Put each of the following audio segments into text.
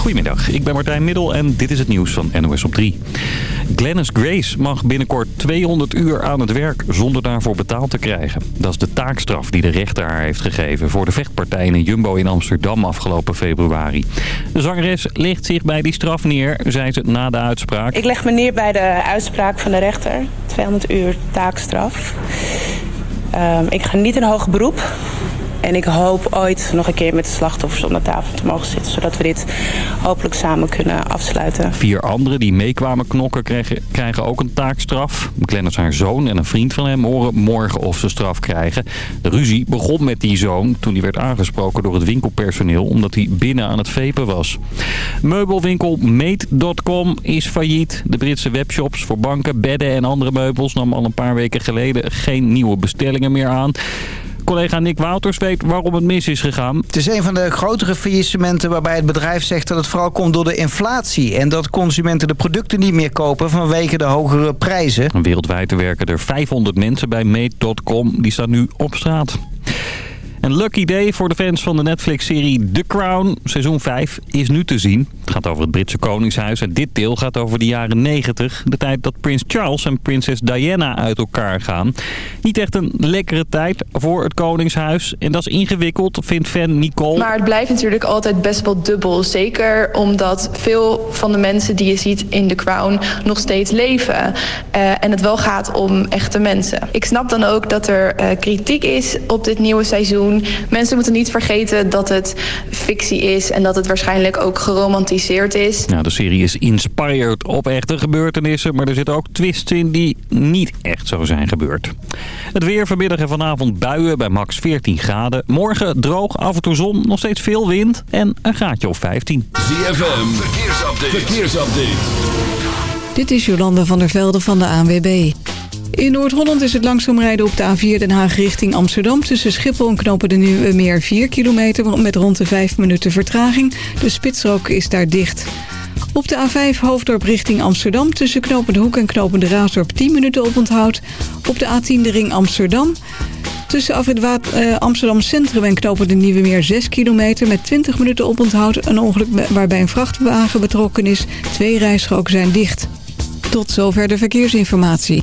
Goedemiddag, ik ben Martijn Middel en dit is het nieuws van NOS op 3. Glennis Grace mag binnenkort 200 uur aan het werk zonder daarvoor betaald te krijgen. Dat is de taakstraf die de rechter haar heeft gegeven voor de vechtpartij in Jumbo in Amsterdam afgelopen februari. De zangeres legt zich bij die straf neer, zei ze na de uitspraak. Ik leg me neer bij de uitspraak van de rechter. 200 uur taakstraf. Ehm, ik ga niet in hoger beroep. En ik hoop ooit nog een keer met de slachtoffers om de tafel te mogen zitten. Zodat we dit hopelijk samen kunnen afsluiten. Vier anderen die meekwamen knokken krijgen, ook een taakstraf. Glennis haar zoon en een vriend van hem horen morgen of ze straf krijgen. De ruzie begon met die zoon toen hij werd aangesproken door het winkelpersoneel... omdat hij binnen aan het vepen was. Meubelwinkel Mate.com is failliet. De Britse webshops voor banken, bedden en andere meubels... nam al een paar weken geleden geen nieuwe bestellingen meer aan collega Nick Wouters weet waarom het mis is gegaan. Het is een van de grotere faillissementen waarbij het bedrijf zegt dat het vooral komt door de inflatie. En dat consumenten de producten niet meer kopen vanwege de hogere prijzen. Wereldwijd werken er 500 mensen bij Mate.com. Die staan nu op straat. Een lucky day voor de fans van de Netflix-serie The Crown. Seizoen 5 is nu te zien. Het gaat over het Britse Koningshuis en dit deel gaat over de jaren 90. De tijd dat prins Charles en prinses Diana uit elkaar gaan. Niet echt een lekkere tijd voor het Koningshuis. En dat is ingewikkeld, vindt fan Nicole. Maar het blijft natuurlijk altijd best wel dubbel. Zeker omdat veel van de mensen die je ziet in The Crown nog steeds leven. Uh, en het wel gaat om echte mensen. Ik snap dan ook dat er uh, kritiek is op dit nieuwe seizoen. Mensen moeten niet vergeten dat het fictie is en dat het waarschijnlijk ook geromantiseerd is. Nou, de serie is inspired op echte gebeurtenissen, maar er zitten ook twists in die niet echt zo zijn gebeurd. Het weer vanmiddag en vanavond buien bij max 14 graden. Morgen droog, af en toe zon, nog steeds veel wind en een graadje of 15. ZFM, verkeersupdate. verkeersupdate. Dit is Jolanda van der Velde van de ANWB. In Noord-Holland is het langzaam rijden op de A4 Den Haag richting Amsterdam. Tussen Schiphol en Knopen de Nieuwe Meer 4 kilometer met rond de 5 minuten vertraging. De spitsrook is daar dicht. Op de A5 Hoofddorp richting Amsterdam. Tussen Knopen de Hoek en Knopen de Raasdorp 10 minuten oponthoud. Op de A10 de ring Amsterdam. Tussen af het uh, Amsterdam Centrum en Knopen de Nieuwe Meer 6 kilometer met 20 minuten oponthoud. Een ongeluk waarbij een vrachtwagen betrokken is. Twee rijstroken zijn dicht. Tot zover de verkeersinformatie.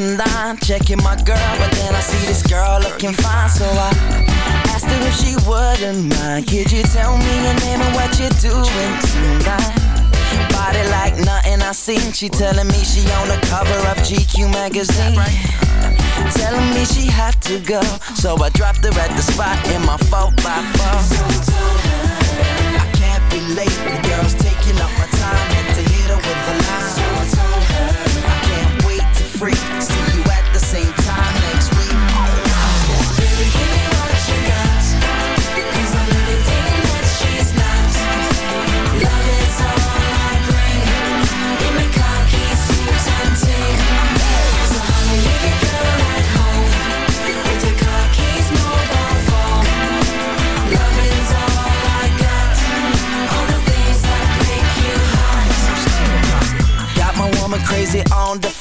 20 to 9 Checking my girl, but then I see this girl looking fine So I asked her if she wouldn't mind. Could you tell me your name and what you're doing tonight? Body like nothing I seen. She telling me she on the cover of GQ magazine. Telling me she had to go So I dropped her at the spot in my 4x4 I can't be late, the girl's taking up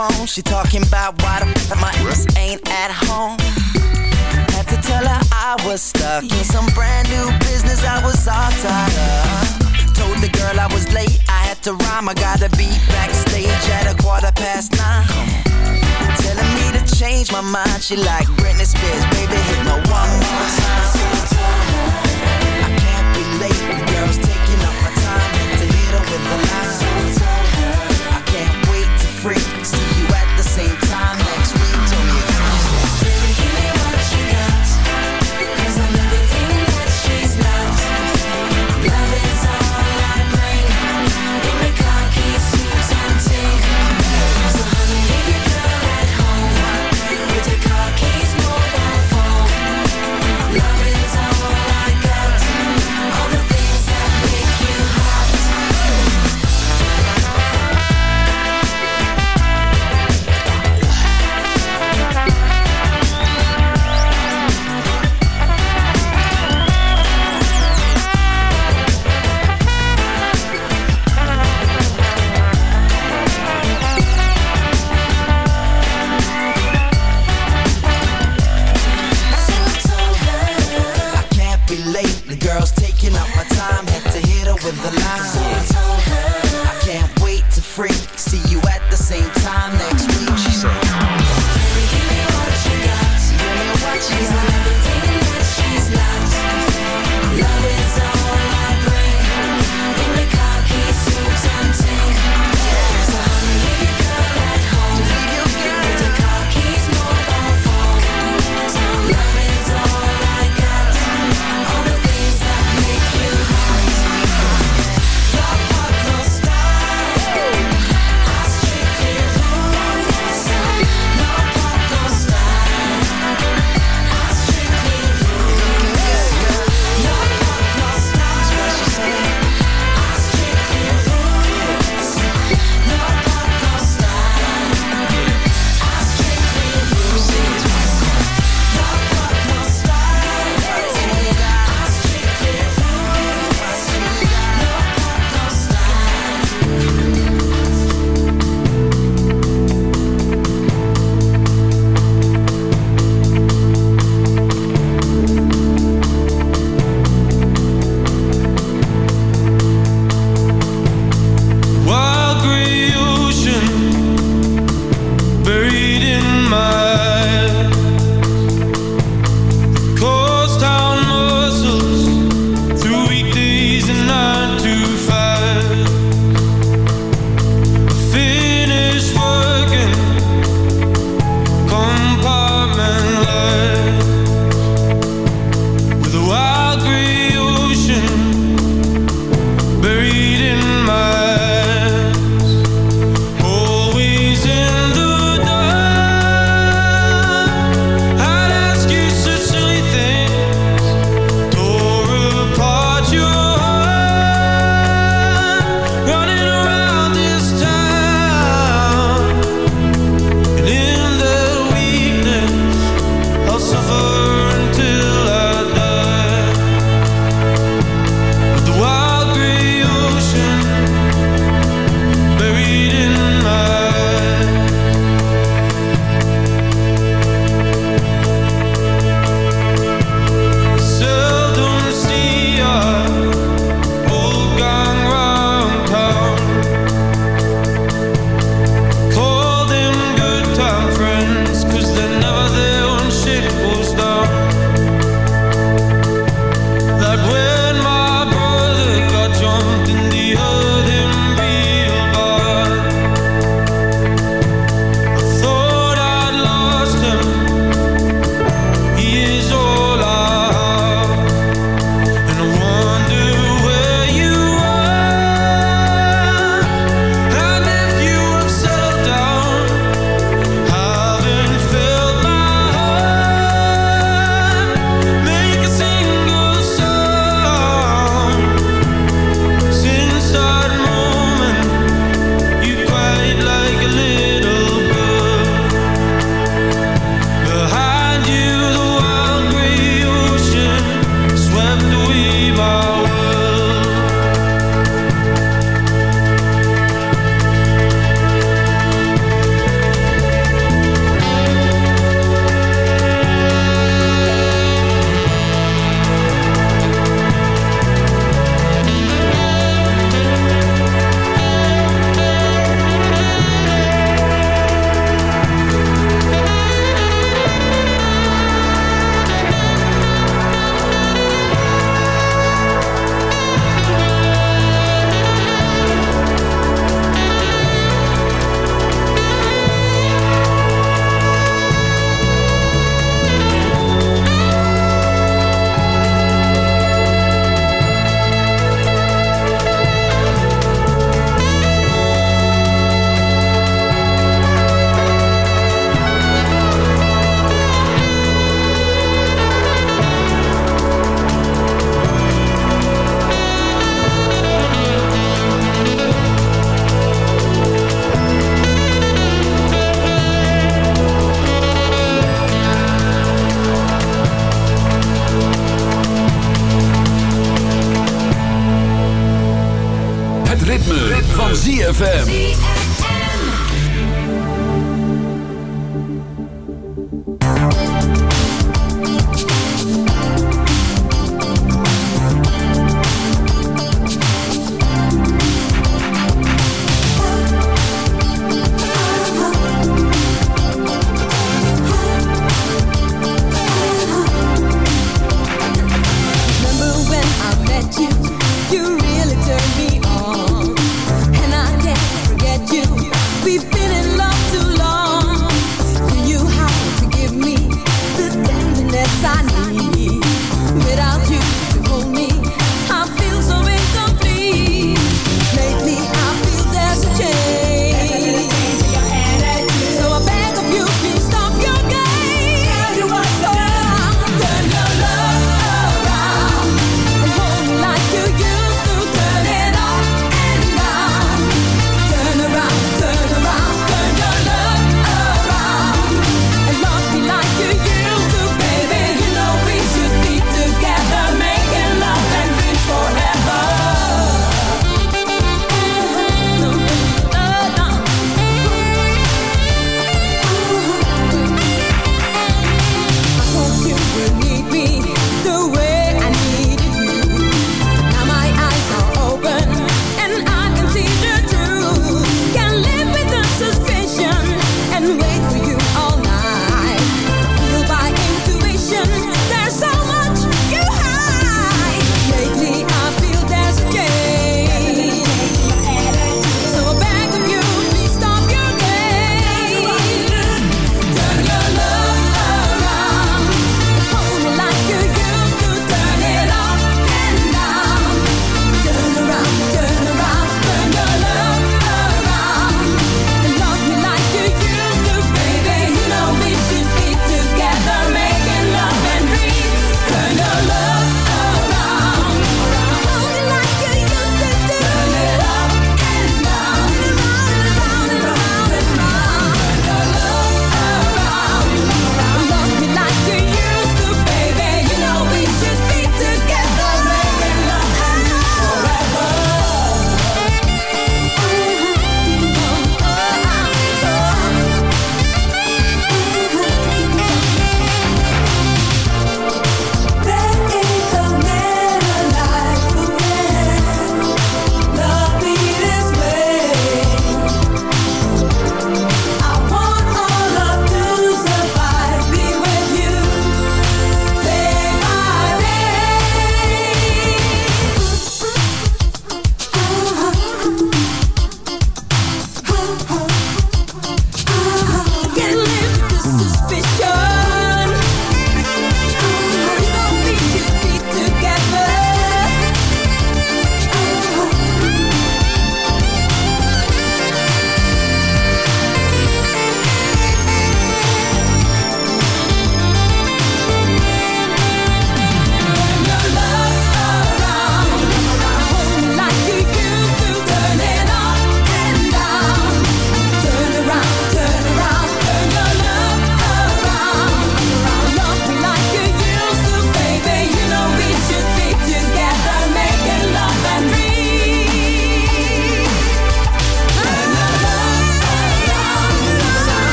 phone. She talking about why the my ass ain't at home. Had to tell her I was stuck in some brand new business I was all tied up Told the girl I was late, I had to rhyme. I gotta be backstage at a quarter past nine. Telling me to change my mind. She like Britney Spears, baby hit me one more time. I can't be late, the girl's taking up my time. Had to hit her with a line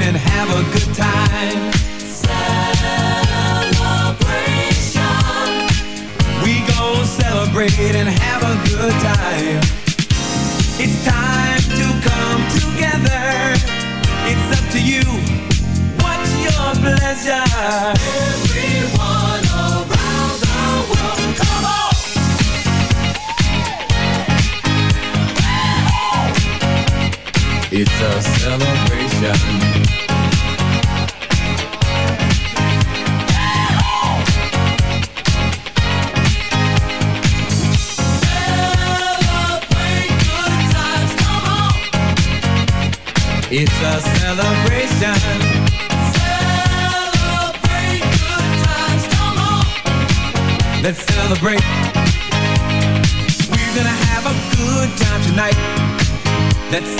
rain and have a good time. Celebration. We gon' celebrate and have a good time. That's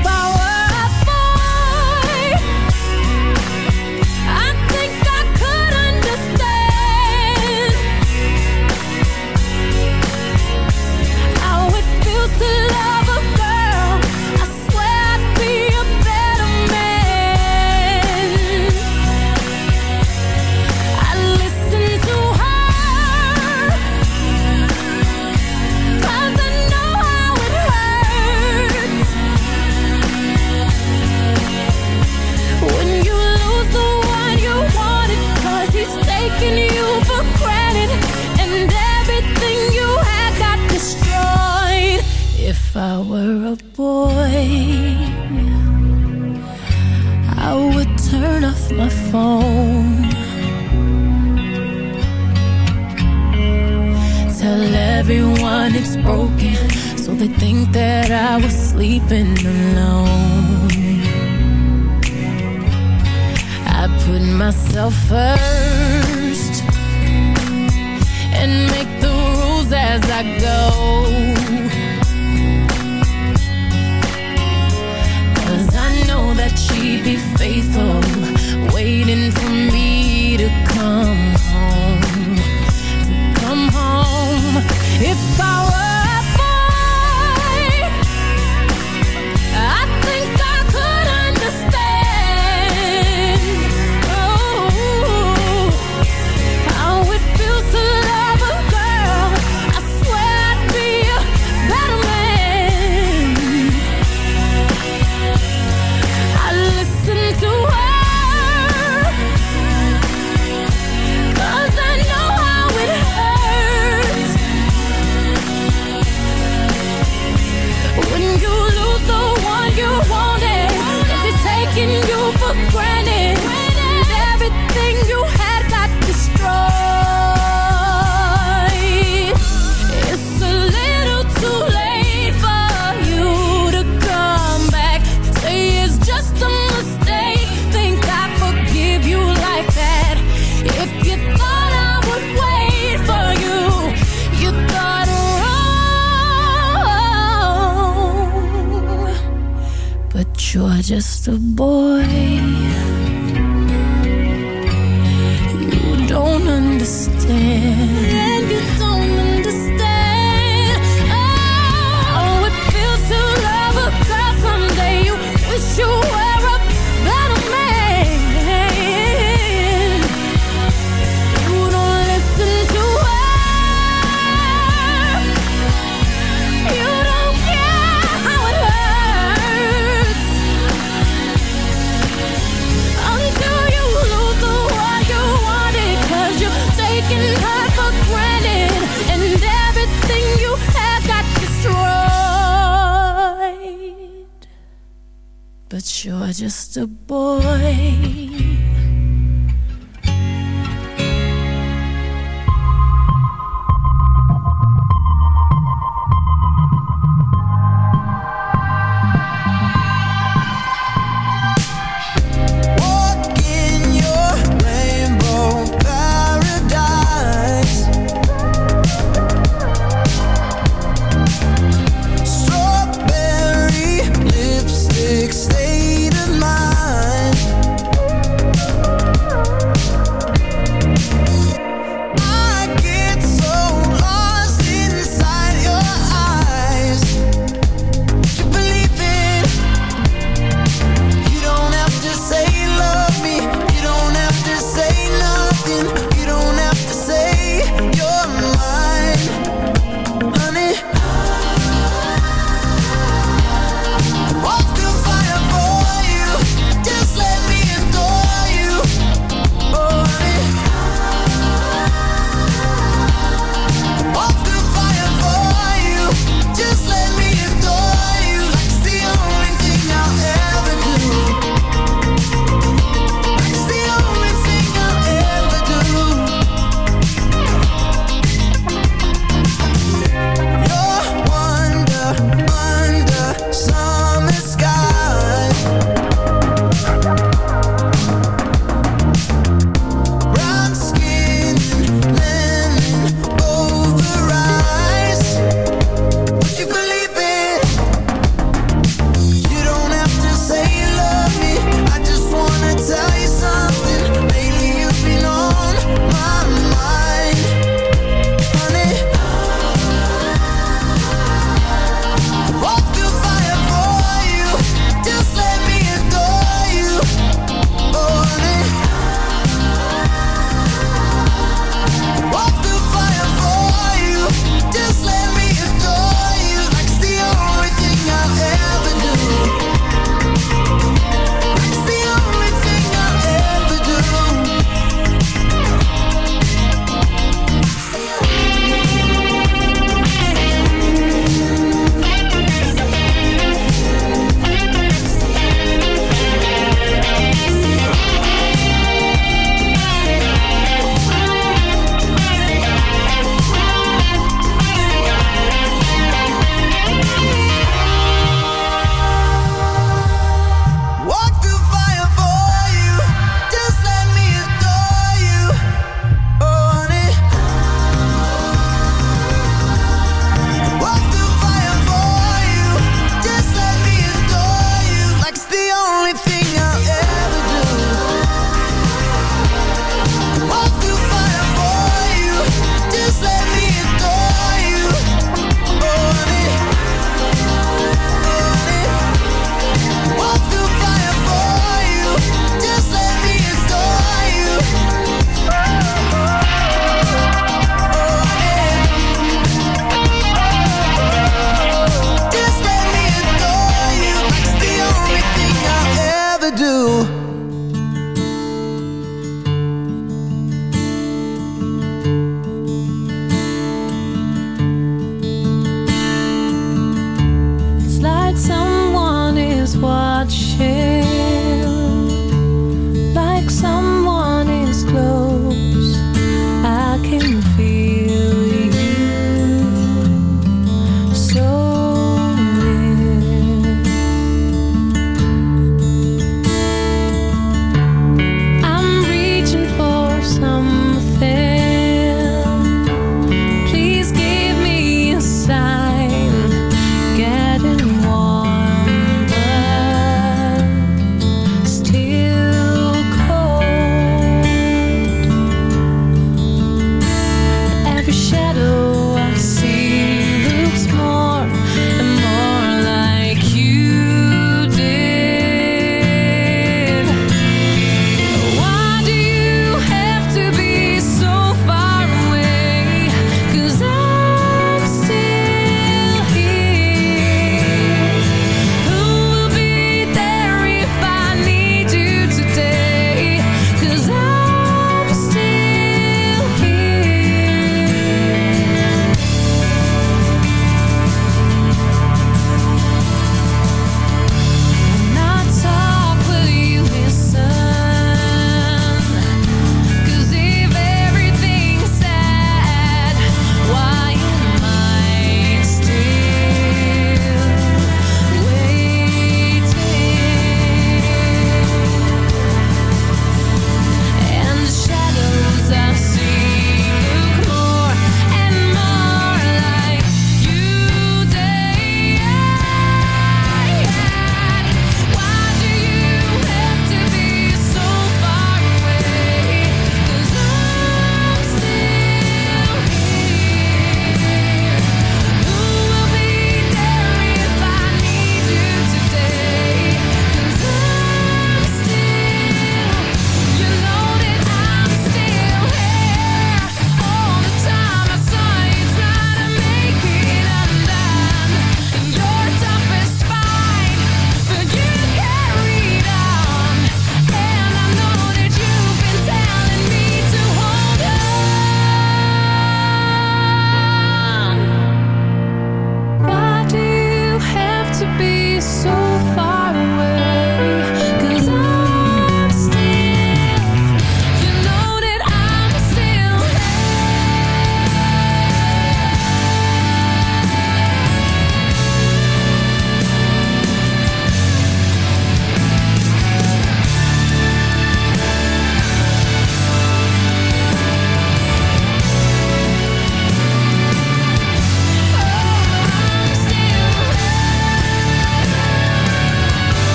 sleeping alone. I put myself first and make the rules as I go. Cause I know that she'd be faithful, waiting for me to come home. To come home if I were. just a boy.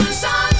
Fun.